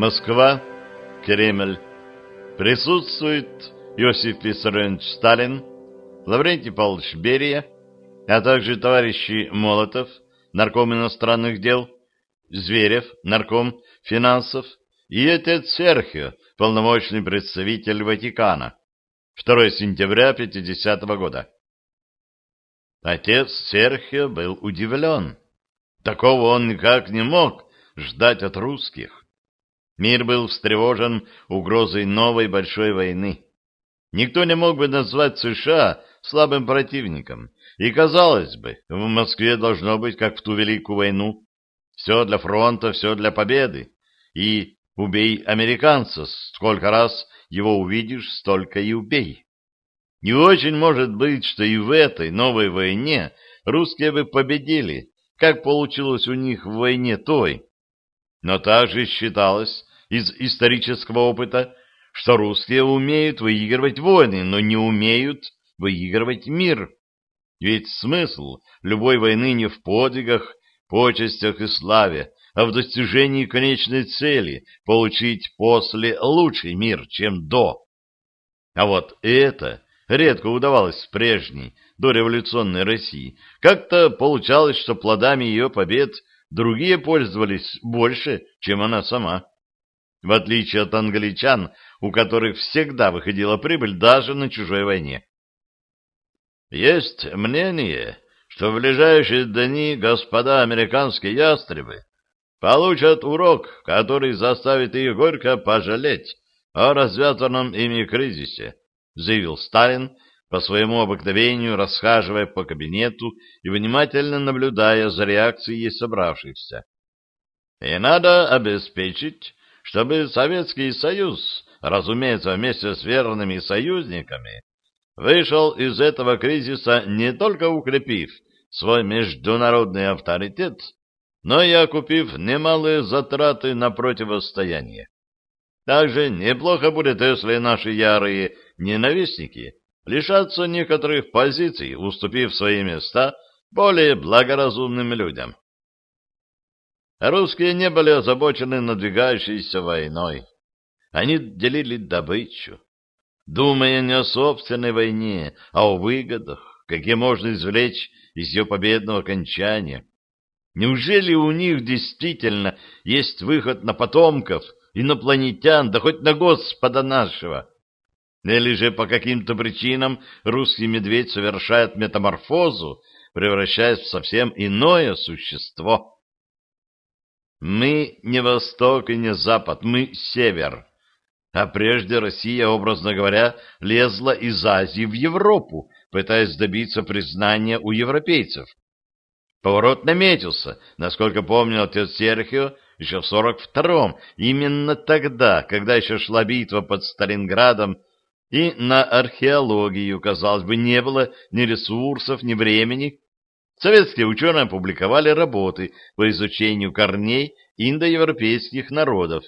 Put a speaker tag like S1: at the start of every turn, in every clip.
S1: Москва, Кремль. Присутствует Иосиф Виссарионович Сталин, Лаврентий Павлович Берия, а также товарищи Молотов, нарком иностранных дел, Зверев, нарком финансов, и отец Серхио, полномочный представитель Ватикана. 2 сентября 50 -го года. Отец Серхио был удивлен. Такого он никак не мог ждать от русских. Мир был встревожен угрозой новой большой войны. Никто не мог бы назвать США слабым противником. И, казалось бы, в Москве должно быть, как в ту Великую войну. Все для фронта, все для победы. И убей американца, сколько раз его увидишь, столько и убей. Не очень может быть, что и в этой новой войне русские бы победили, как получилось у них в войне той. Но также считалось из исторического опыта, что русские умеют выигрывать войны, но не умеют выигрывать мир. Ведь смысл любой войны не в подвигах, почестях и славе, а в достижении конечной цели – получить после лучший мир, чем до. А вот это редко удавалось в прежней, дореволюционной России. Как-то получалось, что плодами ее побед другие пользовались больше, чем она сама. В отличие от англичан, у которых всегда выходила прибыль даже на чужой войне. Есть мнение, что в ближайшие дни господа американские ястребы получат урок, который заставит их горько пожалеть о развязанном ими кризисе, заявил Сталин, по своему обыкновению расхаживая по кабинету и внимательно наблюдая за реакцией собравшихся. И надо обеспечить, чтобы Советский Союз, разумеется, вместе с верными союзниками, вышел из этого кризиса не только укрепив свой международный авторитет, но и окупив немалые затраты на противостояние. Также неплохо будет, если наши ярые ненавистники лишатся некоторых позиций, уступив свои места более благоразумным людям. Русские не были озабочены надвигающейся войной. Они делили добычу, думая не о собственной войне, а о выгодах, какие можно извлечь из ее победного окончания. Неужели у них действительно есть выход на потомков, инопланетян, да хоть на Господа нашего? Или же по каким-то причинам русский медведь совершает метаморфозу, превращаясь в совсем иное существо? Мы не Восток и не Запад, мы Север. А прежде Россия, образно говоря, лезла из Азии в Европу, пытаясь добиться признания у европейцев. Поворот наметился, насколько помнил отец Серхио, еще в 42-м, именно тогда, когда еще шла битва под Сталинградом, и на археологию, казалось бы, не было ни ресурсов, ни времени. Советские ученые опубликовали работы по изучению корней индоевропейских народов,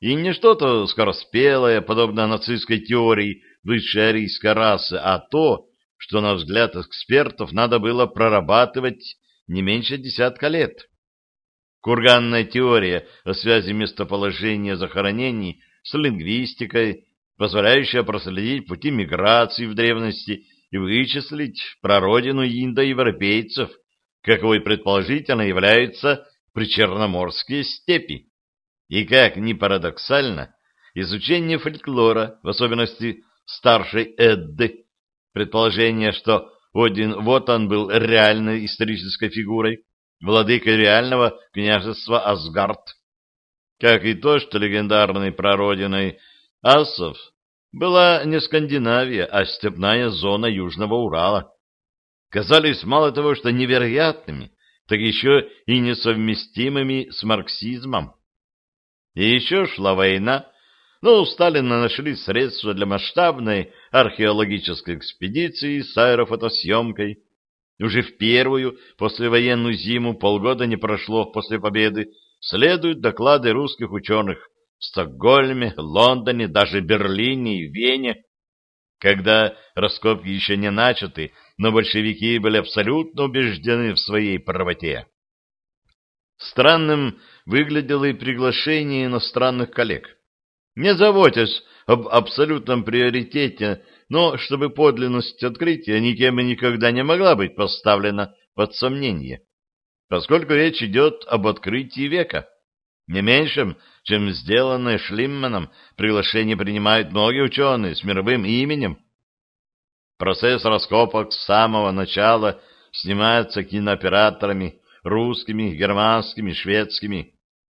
S1: и не что-то скороспелое, подобно нацистской теории высшей арийской расы, а то, что, на взгляд экспертов, надо было прорабатывать не меньше десятка лет. Курганная теория о связи местоположения захоронений с лингвистикой позволяющая проследить пути миграции в древности и вычислить прародину индоевропейцев, каковой предположительно являются причерноморские степи. И как ни парадоксально, изучение фольклора, в особенности старшей Эдды, предположение, что Один вот он был реальной исторической фигурой, владыкой реального княжества Асгард, как и то, что легендарной прародиной Асов была не Скандинавия, а степная зона Южного Урала. Казались мало того, что невероятными, так еще и несовместимыми с марксизмом. И еще шла война, но у Сталина нашли средства для масштабной археологической экспедиции с аэрофотосъемкой. Уже в первую послевоенную зиму полгода не прошло после победы, следуют доклады русских ученых в Стокгольме, Лондоне, даже Берлине и Вене. Когда раскопки еще не начаты, но большевики были абсолютно убеждены в своей правоте. Странным выглядело и приглашение иностранных коллег. Не заботясь об абсолютном приоритете, но чтобы подлинность открытия никем и никогда не могла быть поставлена под сомнение, поскольку речь идет об открытии века. Не меньшим, чем сделанное Шлимманом, приглашение принимают многие ученые с мировым именем. Процесс раскопок с самого начала снимается кинооператорами, русскими, германскими, шведскими.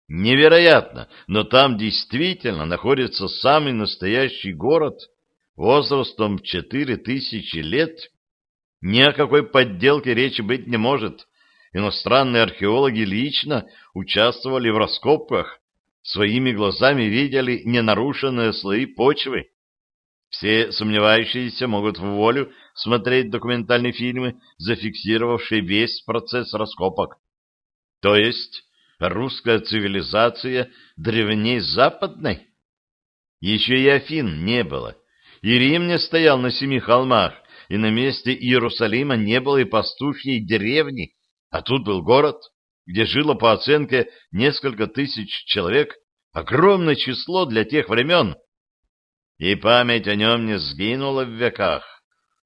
S1: Невероятно, но там действительно находится самый настоящий город возрастом четыре тысячи лет. Ни о какой подделке речи быть не может. Иностранные археологи лично участвовали в раскопках, своими глазами видели ненарушенные слои почвы. Все сомневающиеся могут в волю смотреть документальные фильмы, зафиксировавшие весь процесс раскопок. То есть русская цивилизация древней западной? Еще и Афин не было, и Рим не стоял на семи холмах, и на месте Иерусалима не было и пастушьей деревни, а тут был город, где жило по оценке несколько тысяч человек, огромное число для тех времен. И память о нем не сгинула в веках,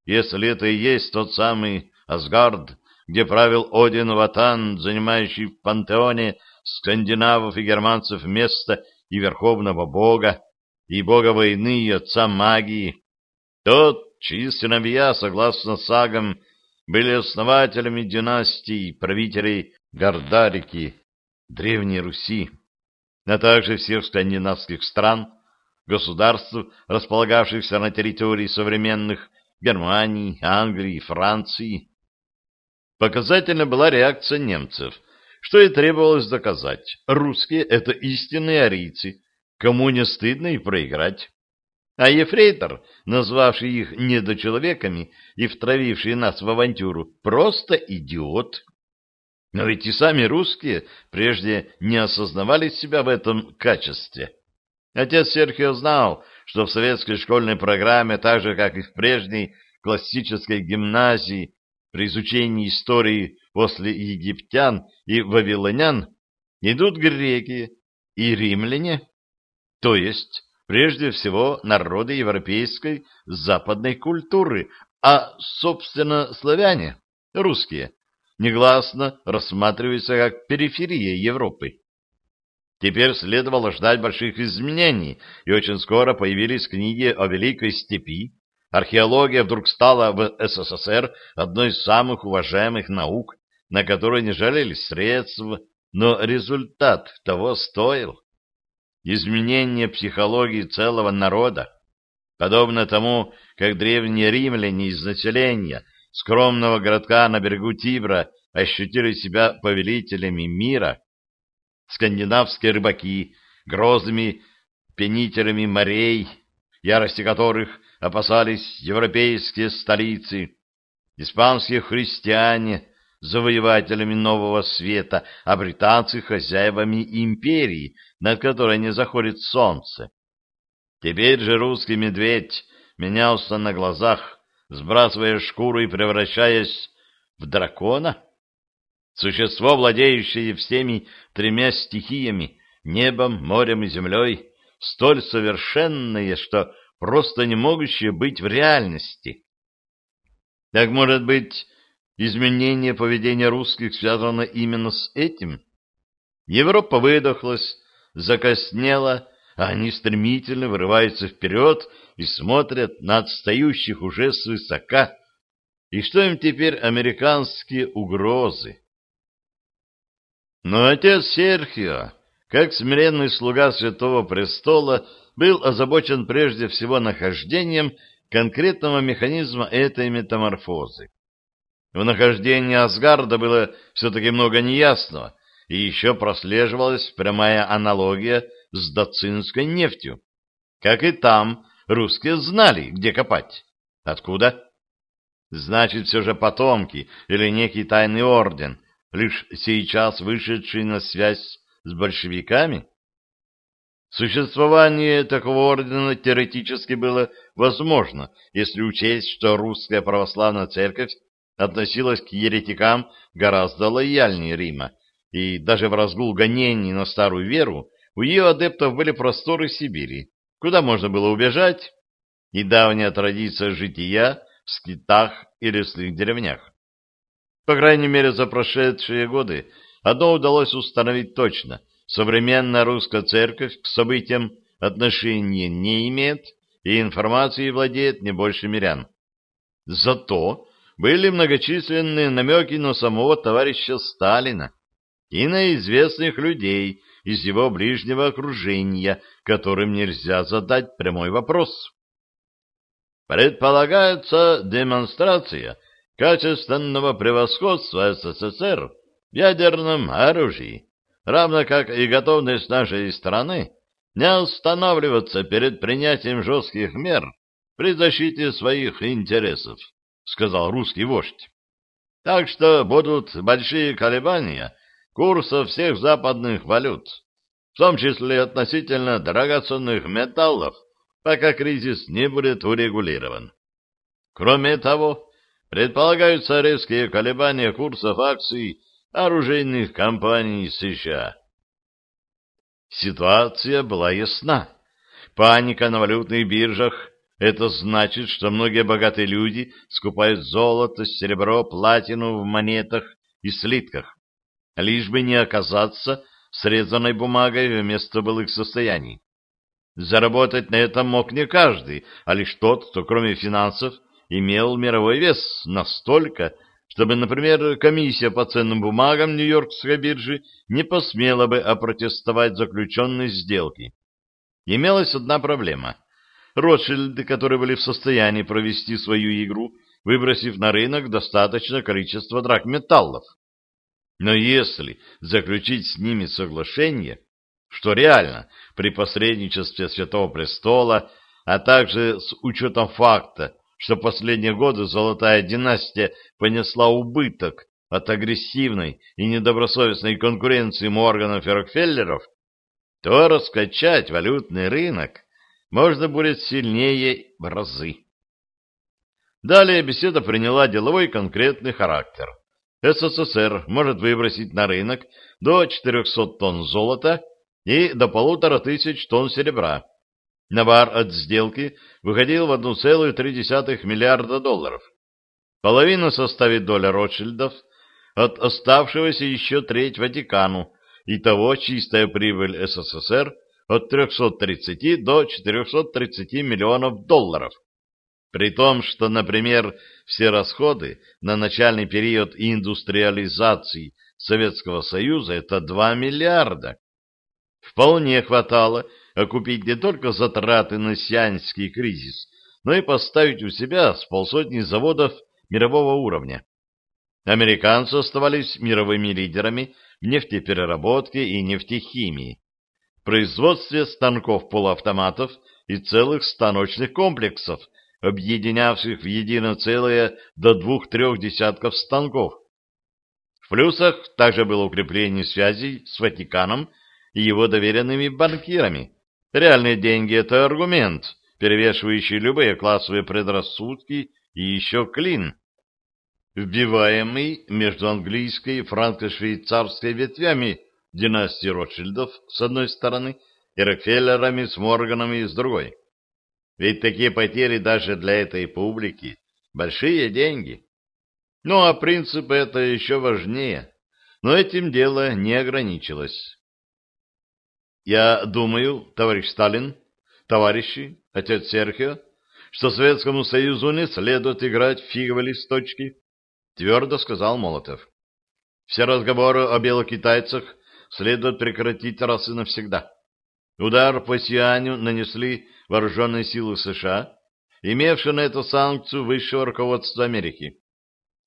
S1: если это и есть тот самый Асгард, где правил Один Ватан, занимающий в пантеоне скандинавов и германцев место и верховного бога, и бога войны, и отца магии. Тот, чьи сыновья, согласно сагам, были основателями династий правителей Гордарики, Древней Руси, а также всех скандинавских стран, государств, располагавшихся на территории современных Германии, Англии, Франции. Показательна была реакция немцев, что и требовалось доказать. Русские — это истинные арийцы, кому не стыдно и проиграть. А ефрейтор, назвавший их недочеловеками и втравивший нас в авантюру, просто идиот. Но ведь и сами русские прежде не осознавали себя в этом качестве. Отец Серхио знал, что в советской школьной программе, так же, как и в прежней классической гимназии, при изучении истории после египтян и вавилонян идут греки и римляне, то есть, прежде всего, народы европейской западной культуры, а, собственно, славяне, русские, негласно рассматриваются как периферия Европы. Теперь следовало ждать больших изменений, и очень скоро появились книги о Великой Степи, Археология вдруг стала в СССР одной из самых уважаемых наук, на которой не жалелись средств, но результат того стоил. Изменение психологии целого народа, подобно тому, как древние римляне из населения скромного городка на берегу Тибра ощутили себя повелителями мира, скандинавские рыбаки, грозными пенителями морей, ярости которых опасались европейские столицы, испанские христиане завоевателями нового света, а британцы хозяевами империи, над которой не заходит солнце. Теперь же русский медведь менялся на глазах, сбрасывая шкуру и превращаясь в дракона. Существо, владеющее всеми тремя стихиями, небом, морем и землей, столь совершенное, что просто не могущее быть в реальности. Так, может быть, изменение поведения русских связано именно с этим? Европа выдохлась, закоснела, а они стремительно вырываются вперед и смотрят на отстающих уже свысока. И что им теперь американские угрозы? Но отец Серхио, как смиренный слуга Святого Престола, был озабочен прежде всего нахождением конкретного механизма этой метаморфозы. В нахождении Асгарда было все-таки много неясного, и еще прослеживалась прямая аналогия с дацинской нефтью. Как и там, русские знали, где копать. Откуда? Значит, все же потомки или некий тайный орден, лишь сейчас вышедший на связь с большевиками? Существование такого ордена теоретически было возможно, если учесть, что русская православная церковь относилась к еретикам гораздо лояльнее Рима, и даже в разгул гонений на старую веру у ее адептов были просторы Сибири, куда можно было убежать, и давняя традиция жития в скитах и лесных деревнях. По крайней мере, за прошедшие годы одно удалось установить точно. Современная русская церковь к событиям отношения не имеет и информацией владеет не больше мирян. Зато были многочисленные намеки на самого товарища Сталина и на известных людей из его ближнего окружения, которым нельзя задать прямой вопрос. Предполагается демонстрация качественного превосходства СССР в ядерном оружии, равно как и готовность нашей страны не останавливаться перед принятием жестких мер при защите своих интересов, сказал русский вождь. Так что будут большие колебания курса всех западных валют, в том числе относительно драгоценных металлов, пока кризис не будет урегулирован. Кроме того, предполагаются резкие колебания курсов акций оружейных компаний США. Ситуация была ясна. Паника на валютных биржах – это значит, что многие богатые люди скупают золото, серебро, платину в монетах и слитках, лишь бы не оказаться срезанной бумагой вместо былых состояний. Заработать на этом мог не каждый, а лишь тот, кто кроме финансов имел мировой вес настолько, чтобы, например, комиссия по ценным бумагам Нью-Йоркской биржи не посмела бы опротестовать заключенные сделки. Имелась одна проблема. Ротшильды, которые были в состоянии провести свою игру, выбросив на рынок достаточное количество драгметаллов. Но если заключить с ними соглашение, что реально при посредничестве Святого Престола, а также с учетом факта, что последние годы Золотая династия понесла убыток от агрессивной и недобросовестной конкуренции Морганов и Рокфеллеров, то раскачать валютный рынок можно будет сильнее в разы. Далее беседа приняла деловой конкретный характер. СССР может выбросить на рынок до 400 тонн золота и до полутора тысяч тонн серебра. Навар от сделки выходил в 1,3 миллиарда долларов. Половина составит доля Ротшильдов, от оставшегося еще треть Ватикану, и того чистая прибыль СССР от 330 до 430 миллионов долларов. При том, что, например, все расходы на начальный период индустриализации Советского Союза – это 2 миллиарда. Вполне хватало окупить не только затраты на сианский кризис, но и поставить у себя с полсотни заводов мирового уровня. Американцы оставались мировыми лидерами в нефтепереработке и нефтехимии, производстве станков-полуавтоматов и целых станочных комплексов, объединявших в единое целое до двух-трех десятков станков. В плюсах также было укрепление связей с Ватиканом и его доверенными банкирами. Реальные деньги — это аргумент, перевешивающий любые классовые предрассудки и еще клин, вбиваемый между английской и франко-швейцарской ветвями династии Ротшильдов с одной стороны и Рокфеллерами с Морганами с другой. Ведь такие потери даже для этой публики — большие деньги. Ну а принцип это еще важнее. Но этим дело не ограничилось. Я думаю, товарищ Сталин, товарищи, отец Серхио, что Советскому Союзу не следует играть в фиговые листочки, твердо сказал Молотов. Все разговоры о белокитайцах следует прекратить раз и навсегда. Удар по Сианю нанесли вооруженные силы США, имевшие на эту санкцию высшего руководства Америки.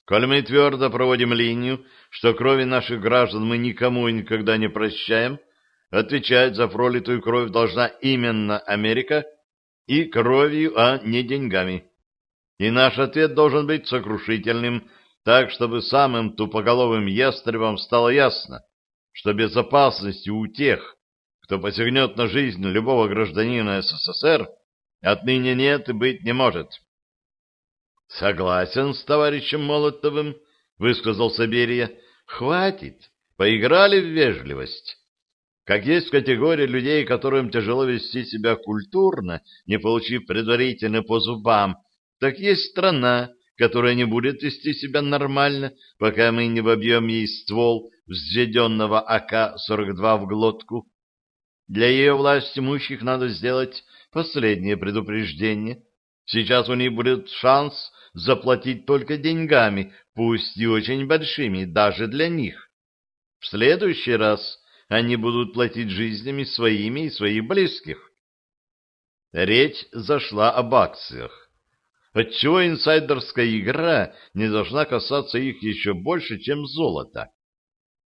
S1: Коль мы твердо проводим линию, что крови наших граждан мы никому и никогда не прощаем, Отвечать за пролитую кровь должна именно Америка и кровью, а не деньгами. И наш ответ должен быть сокрушительным, так, чтобы самым тупоголовым ястребам стало ясно, что безопасности у тех, кто посягнет на жизнь любого гражданина СССР, отныне нет и быть не может. — Согласен с товарищем Молотовым, — высказался Берия. — Хватит поиграли в вежливость. Как есть категория людей, которым тяжело вести себя культурно, не получив предварительно по зубам, так есть страна, которая не будет вести себя нормально, пока мы не вобьем ей ствол взведенного АК-42 в глотку. Для ее власть имущих надо сделать последнее предупреждение. Сейчас у них будет шанс заплатить только деньгами, пусть и очень большими, даже для них. В следующий раз они будут платить жизнями своими и своих близких. Речь зашла об акциях. Отчего инсайдерская игра не должна касаться их еще больше, чем золото?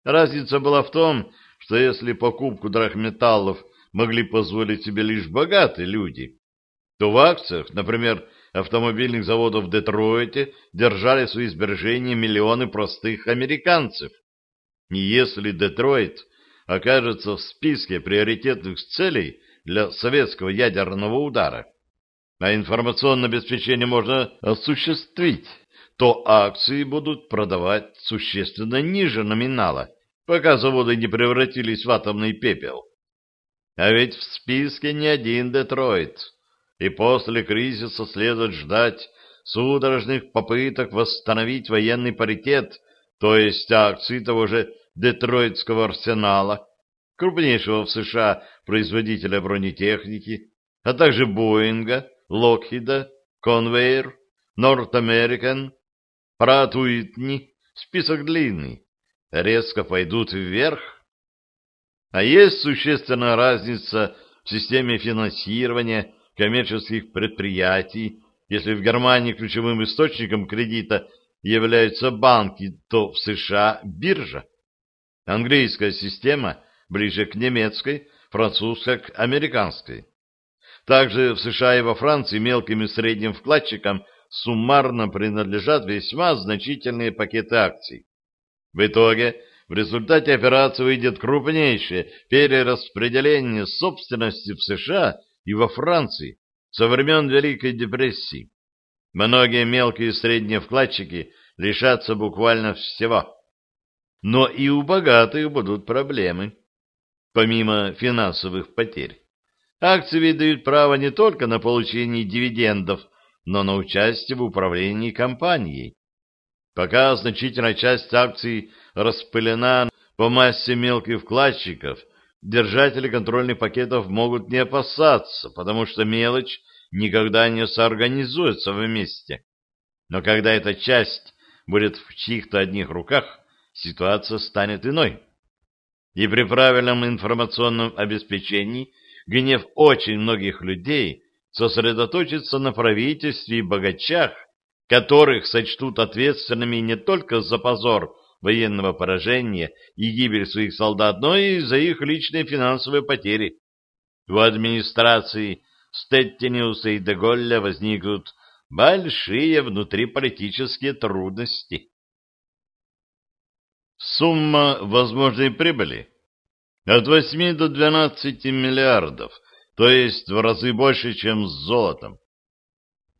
S1: Разница была в том, что если покупку драгметаллов могли позволить себе лишь богатые люди, то в акциях, например, автомобильных заводов в Детройте держали свои сбережения миллионы простых американцев. И если Детройт окажется в списке приоритетных целей для советского ядерного удара, а информационное обеспечение можно осуществить, то акции будут продавать существенно ниже номинала, пока заводы не превратились в атомный пепел. А ведь в списке не один Детройт, и после кризиса следует ждать судорожных попыток восстановить военный паритет, то есть акции того же Детройтского арсенала, крупнейшего в США производителя бронетехники, а также Боинга, Локхида, Конвейер, Норт Американ, Прат Уитни, список длинный, резко пойдут вверх. А есть существенная разница в системе финансирования коммерческих предприятий, если в Германии ключевым источником кредита являются банки, то в США биржа. Английская система ближе к немецкой, французская к американской. Также в США и во Франции мелким и средним вкладчикам суммарно принадлежат весьма значительные пакеты акций. В итоге, в результате операции выйдет крупнейшее перераспределение собственности в США и во Франции со времен Великой депрессии. Многие мелкие и средние вкладчики лишатся буквально всего. Но и у богатых будут проблемы, помимо финансовых потерь. Акции дают право не только на получение дивидендов, но на участие в управлении компанией. Пока значительная часть акций распылена по массе мелких вкладчиков, держатели контрольных пакетов могут не опасаться, потому что мелочь никогда не соорганизуется вместе. Но когда эта часть будет в чьих-то одних руках, ситуация станет иной. И при правильном информационном обеспечении гнев очень многих людей сосредоточится на правительстве и богачах, которых сочтут ответственными не только за позор военного поражения и гибель своих солдат, но и за их личные финансовые потери. В администрации Стеттениуса и Деголля возникнут большие внутриполитические трудности. Сумма возможной прибыли от 8 до 12 миллиардов, то есть в разы больше, чем с золотом.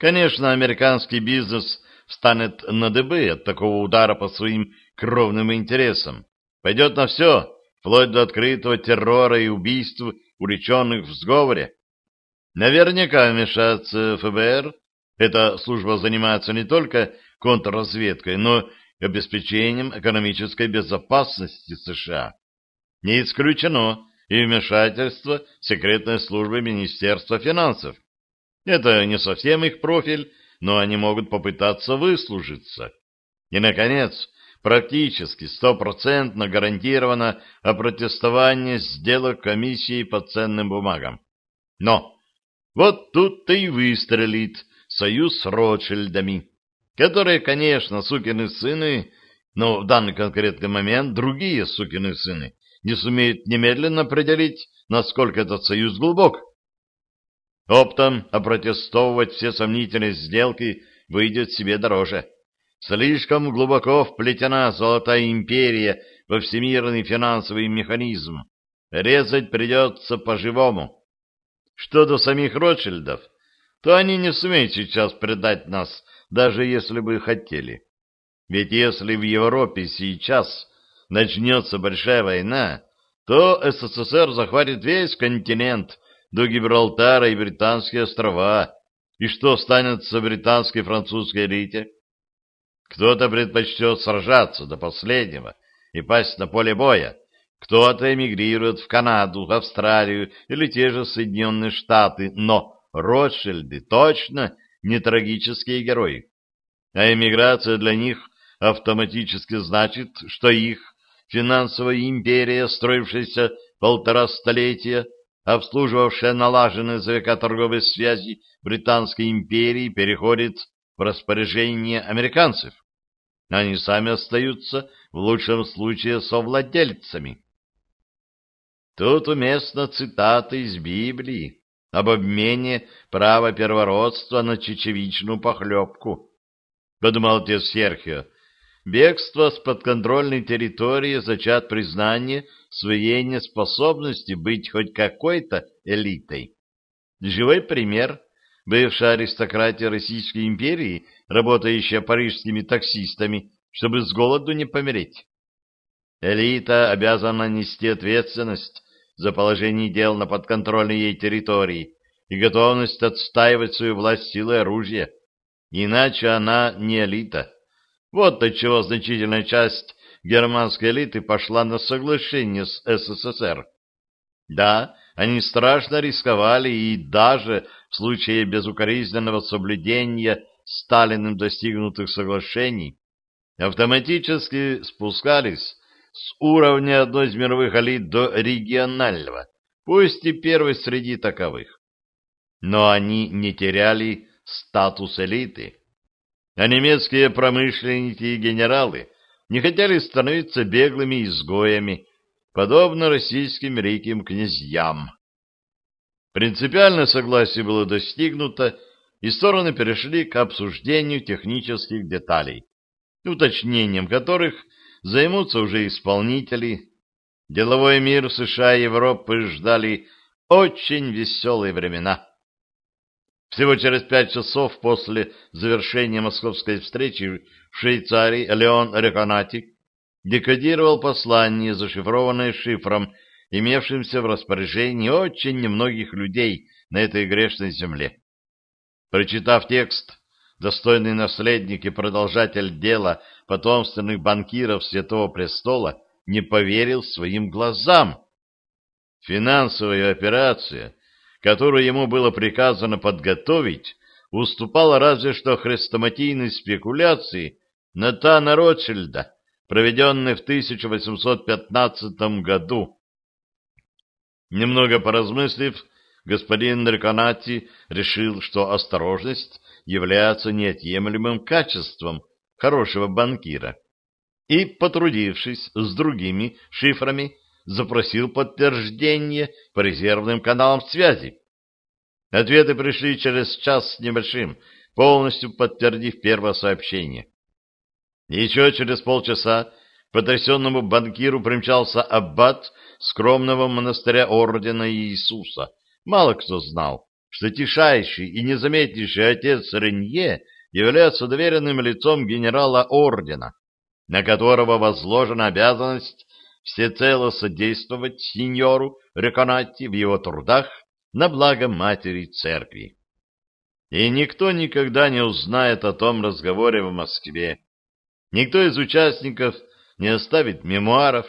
S1: Конечно, американский бизнес встанет на дыбы от такого удара по своим кровным интересам. Пойдет на все, вплоть до открытого террора и убийств, уличенных в сговоре. Наверняка вмешаться ФБР. Эта служба занимается не только контрразведкой, но и обеспечением экономической безопасности США. Не исключено и вмешательство секретной службы Министерства финансов. Это не совсем их профиль, но они могут попытаться выслужиться. И, наконец, практически стопроцентно гарантировано опротестование сделок комиссии по ценным бумагам. Но вот тут-то и выстрелит союз с Ротшильдами, которые, конечно, сукины сыны, но в данный конкретный момент другие сукины сыны не сумеют немедленно определить, насколько этот союз глубок. Оптом опротестовывать все сомнительные сделки выйдет себе дороже. Слишком глубоко вплетена Золотая империя во всемирный финансовый механизм. Резать придется по-живому. Что до самих Ротшильдов, то они не сумеют сейчас предать нас, даже если бы хотели. Ведь если в Европе сейчас начнется большая война, то СССР захватит весь континент до Гибралтара и Британские острова. И что станет с британской и французской элите? Кто-то предпочтет сражаться до последнего и пасть на поле боя, кто-то эмигрирует в Канаду, Австралию или те же Соединенные Штаты, но Ротшильды точно не трагические герои. А эмиграция для них автоматически значит, что их финансовая империя, строившаяся полтора столетия, обслуживавшая налаженные века торговые связи Британской империи, переходит в распоряжение американцев. Они сами остаются, в лучшем случае, совладельцами. Тут уместна цитата из Библии об обмене права первородства на чечевичную похлебку. Подумал отец Серхио. Бегство с подконтрольной территории зачат признание своей неспособности быть хоть какой-то элитой. Живой пример. Бывшая аристократия Российской империи, работающая парижскими таксистами, чтобы с голоду не помереть. Элита обязана нести ответственность за положение дел на подконтрольной ей территории и готовность отстаивать свою власть силой оружия. Иначе она не элита. Вот отчего значительная часть германской элиты пошла на соглашение с СССР. Да, они страшно рисковали и даже в случае безукоризненного соблюдения Сталиным достигнутых соглашений автоматически спускались с уровня одной из мировых элит до регионального, пусть и первый среди таковых. Но они не теряли статус элиты, а немецкие промышленники и генералы не хотели становиться беглыми изгоями, подобно российским великим князьям. Принципиальное согласие было достигнуто, и стороны перешли к обсуждению технических деталей, уточнением которых займутся уже исполнители. Деловой мир США и Европы ждали очень веселые времена. Всего через пять часов после завершения московской встречи в Швейцарии Леон Реконати декодировал послание, зашифрованное шифром, имевшимся в распоряжении очень немногих людей на этой грешной земле. Прочитав текст, достойный наследник и продолжатель дела потомственных банкиров Святого Престола не поверил своим глазам. Финансовая операция, которую ему было приказано подготовить, уступала разве что хрестоматийной спекуляции Натана Ротшильда, проведенной в 1815 году. Немного поразмыслив, господин Реконати решил, что осторожность является неотъемлемым качеством хорошего банкира, и, потрудившись с другими шифрами, запросил подтверждение по резервным каналам связи. Ответы пришли через час с небольшим, полностью подтвердив первое сообщение. Еще через полчаса к потрясенному банкиру примчался аббат скромного монастыря Ордена Иисуса. Мало кто знал, что тишайший и незаметнейший отец Ренье является доверенным лицом генерала ордена, на которого возложена обязанность всецело содействовать сеньору Реконатти в его трудах на благо матери церкви. И никто никогда не узнает о том разговоре в Москве. Никто из участников не оставит мемуаров.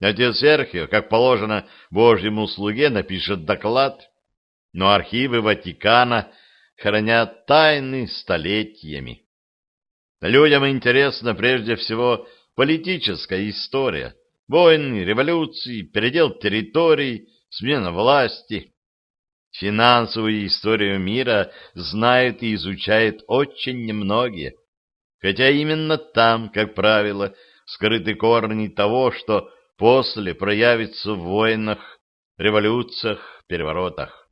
S1: Отец Серхио, как положено Божьему слуге, напишет доклад, но архивы Ватикана хранят тайны столетиями. Людям интересна прежде всего политическая история, войны, революции, передел территорий, смена власти. Финансовую историю мира знают и изучают очень немногие, хотя именно там, как правило, скрыты корни того, что после проявится в войнах, революциях, переворотах.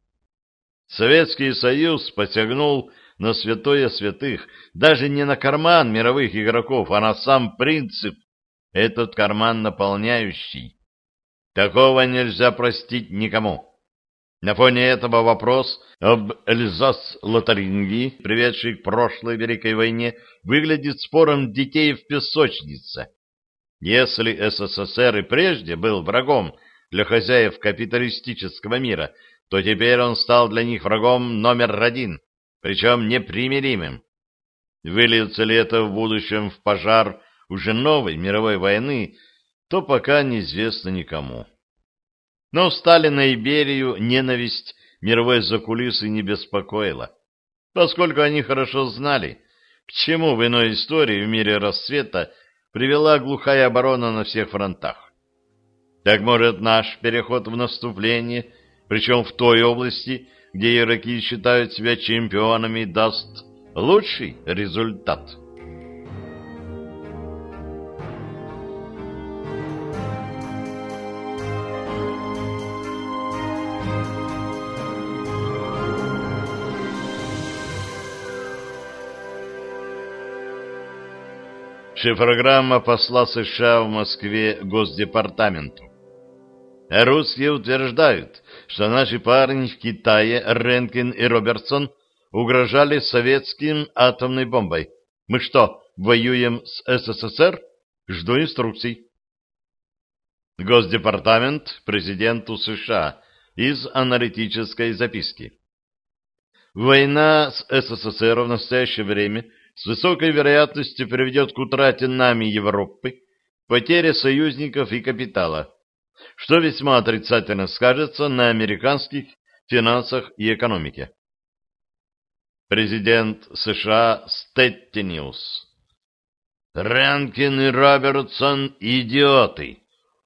S1: Советский Союз посягнул на святое святых, даже не на карман мировых игроков, а на сам принцип, этот карман наполняющий. Такого нельзя простить никому. На фоне этого вопрос об Эльзас-Лотарингии, приведший к прошлой Великой войне, выглядит спором детей в песочнице. Если СССР и прежде был врагом для хозяев капиталистического мира, то теперь он стал для них врагом номер один, причем непримиримым. Выльется ли это в будущем в пожар уже новой мировой войны, то пока неизвестно никому. Но Сталина и Берию ненависть мировой закулисы не беспокоила, поскольку они хорошо знали, к чему в иной истории в мире расцвета привела глухая оборона на всех фронтах. Так может наш переход в наступление, причем в той области, где игроки считают себя чемпионами, даст лучший результат. Шифрограмма посла США в Москве Госдепартаменту. Русские утверждают, что наши парни в Китае, Ренкин и Робертсон, угрожали советским атомной бомбой. Мы что, воюем с СССР? Жду инструкций. Госдепартамент президенту США из аналитической записки. Война с СССР в настоящее время с высокой вероятностью приведет к утрате нами Европы, потере союзников и капитала, что весьма отрицательно скажется на американских финансах и экономике. Президент США Стеттиниус. Ренкин и Робертсон – идиоты.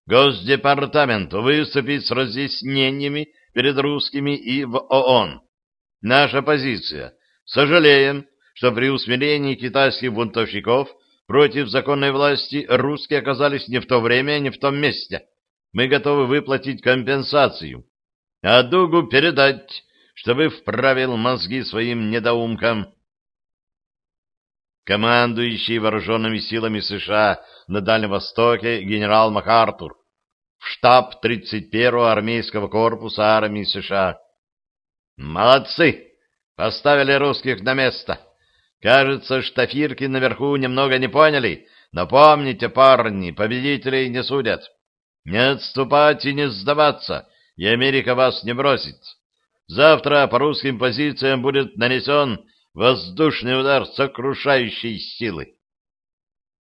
S1: Госдепартамент выступит с разъяснениями перед русскими и в ООН. Наша позиция. Сожалеем, что при усмирении китайских бунтовщиков против законной власти русские оказались не в то время, не в том месте. Мы готовы выплатить компенсацию. А Дугу передать, чтобы вправил мозги своим недоумкам. Командующий вооруженными силами США на Дальнем Востоке генерал МакАртур в штаб 31-го армейского корпуса армии США. Молодцы! Поставили русских на место. Кажется, штафирки наверху немного не поняли, но помните, парни, победителей не судят. Не отступать и не сдаваться, и Америка вас не бросит. Завтра по русским позициям будет нанесен воздушный удар сокрушающей силы.